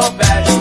your back.